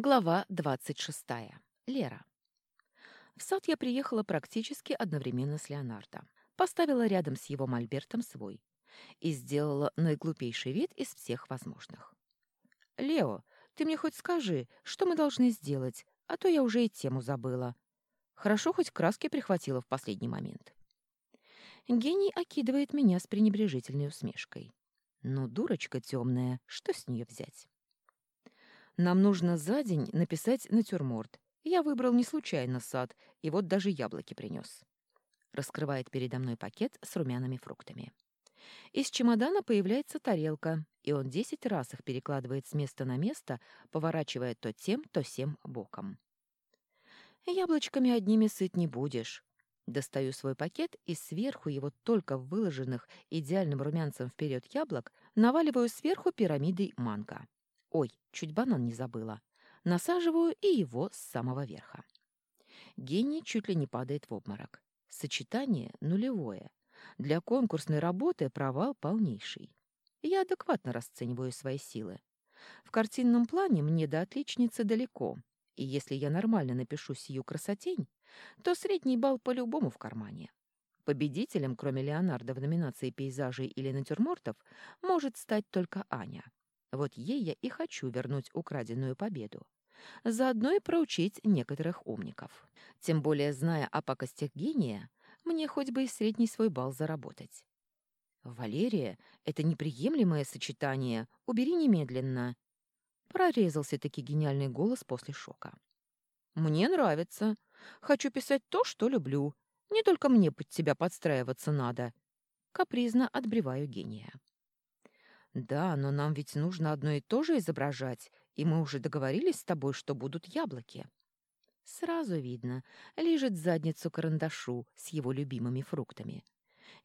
Глава 26. Лера. В сад я приехала практически одновременно с Леонардо. Поставила рядом с его мольбертом свой и сделала наиглупейший вид из всех возможных. «Лео, ты мне хоть скажи, что мы должны сделать, а то я уже и тему забыла. Хорошо, хоть краски прихватила в последний момент». Гений окидывает меня с пренебрежительной усмешкой. «Ну, дурочка темная, что с нее взять?» Нам нужно за день написать натюрморт. Я выбрал не случайно сад, и вот даже яблоки принес. Раскрывает передо мной пакет с румяными фруктами. Из чемодана появляется тарелка, и он десять раз их перекладывает с места на место, поворачивая то тем, то сем боком. Яблочками одними сыт не будешь. Достаю свой пакет и сверху его только выложенных идеальным румянцем вперед яблок наваливаю сверху пирамидой манго. Ой, чуть банан не забыла. Насаживаю и его с самого верха. Гений чуть ли не падает в обморок. Сочетание нулевое. Для конкурсной работы провал полнейший. Я адекватно расцениваю свои силы. В картинном плане мне до отличницы далеко, и если я нормально напишу сию красотень, то средний балл по-любому в кармане. Победителем, кроме Леонардо в номинации пейзажей или натюрмортов, может стать только Аня. Вот ей я и хочу вернуть украденную победу. Заодно и проучить некоторых умников. Тем более, зная о пакостях гения, мне хоть бы и средний свой балл заработать. «Валерия, это неприемлемое сочетание. Убери немедленно!» Прорезался-таки гениальный голос после шока. «Мне нравится. Хочу писать то, что люблю. Не только мне под тебя подстраиваться надо». Капризно отбреваю гения. «Да, но нам ведь нужно одно и то же изображать, и мы уже договорились с тобой, что будут яблоки». Сразу видно, лежит задницу карандашу с его любимыми фруктами.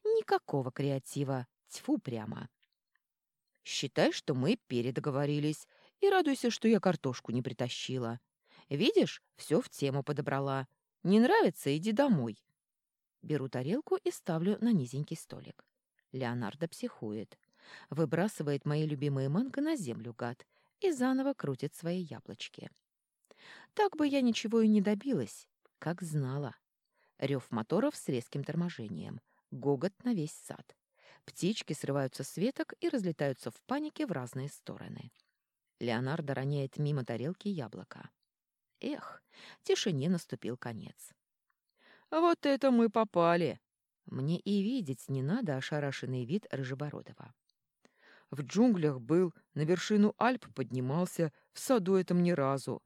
Никакого креатива, тьфу прямо. Считай, что мы передоговорились, и радуйся, что я картошку не притащила. Видишь, все в тему подобрала. Не нравится — иди домой. Беру тарелку и ставлю на низенький столик. Леонардо психует. Выбрасывает мои любимые манго на землю, гад, и заново крутит свои яблочки. Так бы я ничего и не добилась, как знала. Рев моторов с резким торможением, гогот на весь сад. Птички срываются с веток и разлетаются в панике в разные стороны. Леонардо роняет мимо тарелки яблоко. Эх, тишине наступил конец. «Вот это мы попали!» Мне и видеть не надо ошарашенный вид Рыжебородова. В джунглях был, на вершину Альп поднимался, в саду этом ни разу.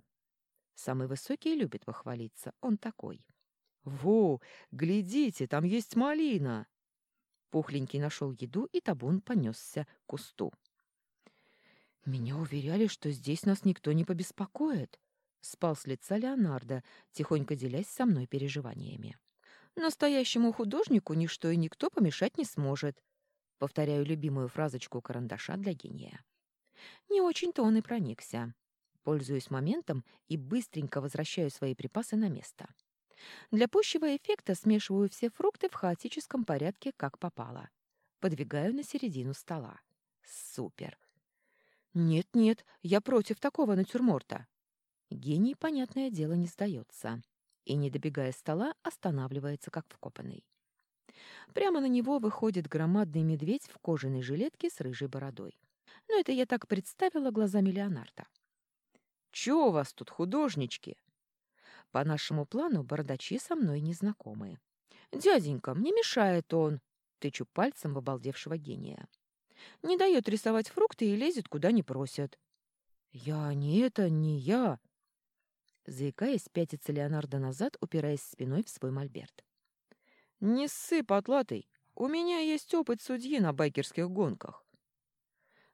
Самый высокий любит похвалиться, он такой. «Во, глядите, там есть малина!» Пухленький нашел еду, и табун понесся к кусту. «Меня уверяли, что здесь нас никто не побеспокоит», — спал с лица Леонардо, тихонько делясь со мной переживаниями. «Настоящему художнику ничто и никто помешать не сможет. Повторяю любимую фразочку карандаша для гения. Не очень-то он и проникся. Пользуюсь моментом и быстренько возвращаю свои припасы на место. Для пущего эффекта смешиваю все фрукты в хаотическом порядке, как попало. Подвигаю на середину стола. Супер! Нет-нет, я против такого натюрморта. Гений, понятное дело, не сдается. И, не добегая стола, останавливается, как вкопанный. Прямо на него выходит громадный медведь в кожаной жилетке с рыжей бородой. Но это я так представила глазами Леонардо. «Чё у вас тут, художнички?» По нашему плану бородачи со мной незнакомые. «Дяденька, мне мешает он!» Тычу пальцем в обалдевшего гения. «Не дает рисовать фрукты и лезет, куда не просят». «Я не это, не я!» Заикаясь, пятится Леонардо назад, упираясь спиной в свой мольберт. «Не ссы, потлатый! У меня есть опыт судьи на байкерских гонках».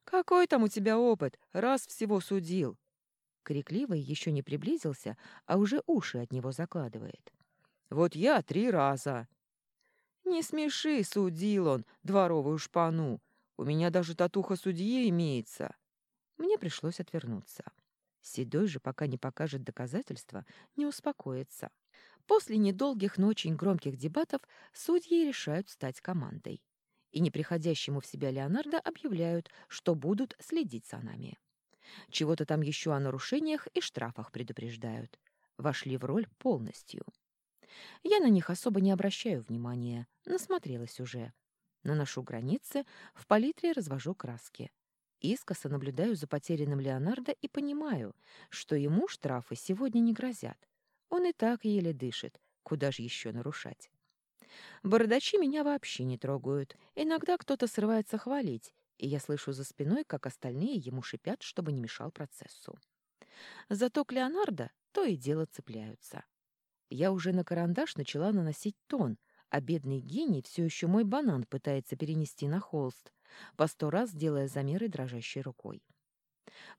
«Какой там у тебя опыт? Раз всего судил!» Крикливый еще не приблизился, а уже уши от него закладывает. «Вот я три раза!» «Не смеши, судил он, дворовую шпану! У меня даже татуха судьи имеется!» Мне пришлось отвернуться. Седой же, пока не покажет доказательства, не успокоится. После недолгих, но очень громких дебатов судьи решают стать командой. И неприходящему в себя Леонардо объявляют, что будут следить за нами. Чего-то там еще о нарушениях и штрафах предупреждают. Вошли в роль полностью. Я на них особо не обращаю внимания, насмотрелась уже. Наношу границы, в палитре развожу краски. Искоса наблюдаю за потерянным Леонардо и понимаю, что ему штрафы сегодня не грозят. Он и так еле дышит, куда же еще нарушать. Бородачи меня вообще не трогают. Иногда кто-то срывается хвалить, и я слышу за спиной, как остальные ему шипят, чтобы не мешал процессу. Зато к Леонардо то и дело цепляются. Я уже на карандаш начала наносить тон, а бедный гений все еще мой банан пытается перенести на холст, по сто раз делая замеры дрожащей рукой.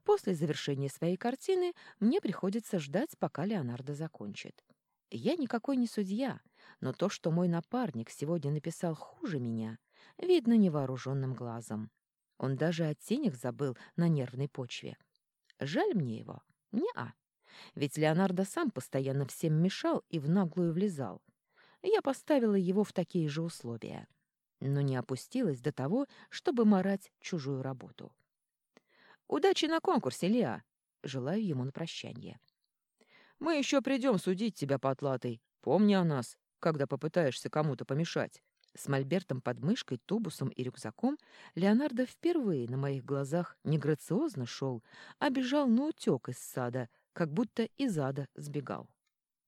После завершения своей картины мне приходится ждать, пока Леонардо закончит. Я никакой не судья, но то, что мой напарник сегодня написал хуже меня, видно невооруженным глазом. Он даже о тенях забыл на нервной почве. Жаль мне его? Не-а. Ведь Леонардо сам постоянно всем мешал и в наглую влезал. Я поставила его в такие же условия, но не опустилась до того, чтобы марать чужую работу. «Удачи на конкурсе, Леа!» Желаю ему на прощание. «Мы еще придем судить тебя, потлатый. Помни о нас, когда попытаешься кому-то помешать». С мольбертом под мышкой, тубусом и рюкзаком Леонардо впервые на моих глазах не грациозно шел, а бежал на утек из сада, как будто из ада сбегал.